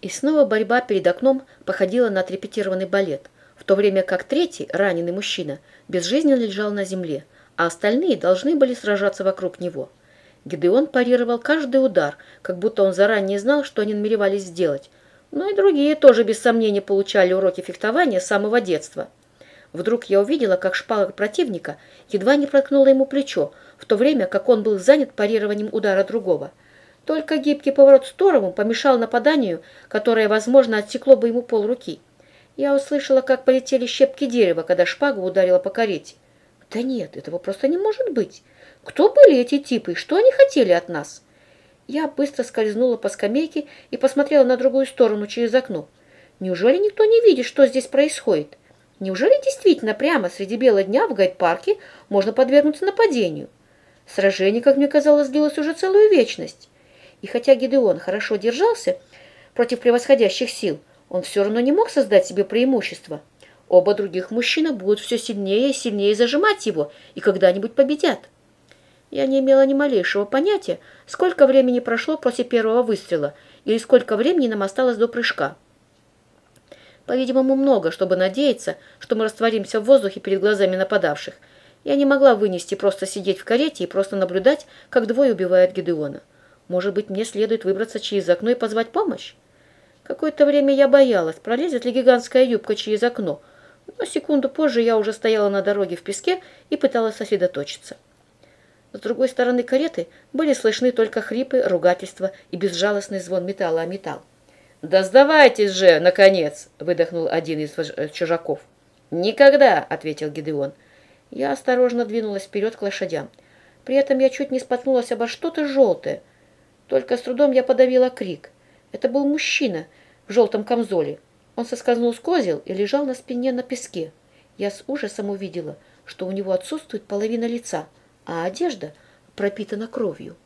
И снова борьба перед окном походила на отрепетированный балет, в то время как третий, раненый мужчина, безжизненно лежал на земле, а остальные должны были сражаться вокруг него. Гидеон парировал каждый удар, как будто он заранее знал, что они намеревались сделать. Но и другие тоже без сомнения получали уроки фехтования с самого детства. Вдруг я увидела, как шпага противника едва не проткнула ему плечо, в то время как он был занят парированием удара другого. Только гибкий поворот в сторону помешал нападанию, которое, возможно, отсекло бы ему полруки. Я услышала, как полетели щепки дерева, когда шпага ударила по карете. Да нет, этого просто не может быть. Кто были эти типы что они хотели от нас? Я быстро скользнула по скамейке и посмотрела на другую сторону через окно. Неужели никто не видит, что здесь происходит? Неужели действительно прямо среди бела дня в гайд-парке можно подвергнуться нападению? Сражение, как мне казалось, длилось уже целую вечность. И хотя Гидеон хорошо держался против превосходящих сил, он все равно не мог создать себе преимущество. Оба других мужчины будут все сильнее и сильнее зажимать его и когда-нибудь победят. Я не имела ни малейшего понятия, сколько времени прошло после первого выстрела или сколько времени нам осталось до прыжка. По-видимому, много, чтобы надеяться, что мы растворимся в воздухе перед глазами нападавших. Я не могла вынести просто сидеть в карете и просто наблюдать, как двое убивают Гедеона. Может быть, мне следует выбраться через окно и позвать помощь? Какое-то время я боялась, пролезет ли гигантская юбка через окно, но секунду позже я уже стояла на дороге в песке и пыталась сосредоточиться. С другой стороны кареты были слышны только хрипы, ругательства и безжалостный звон металла о металл. «Да сдавайтесь же, наконец!» — выдохнул один из э, чужаков. «Никогда!» — ответил Гидеон. Я осторожно двинулась вперед к лошадям. При этом я чуть не споткнулась обо что-то желтое. Только с трудом я подавила крик. Это был мужчина в желтом камзоле. Он соскользнул с козел и лежал на спине на песке. Я с ужасом увидела, что у него отсутствует половина лица, а одежда пропитана кровью.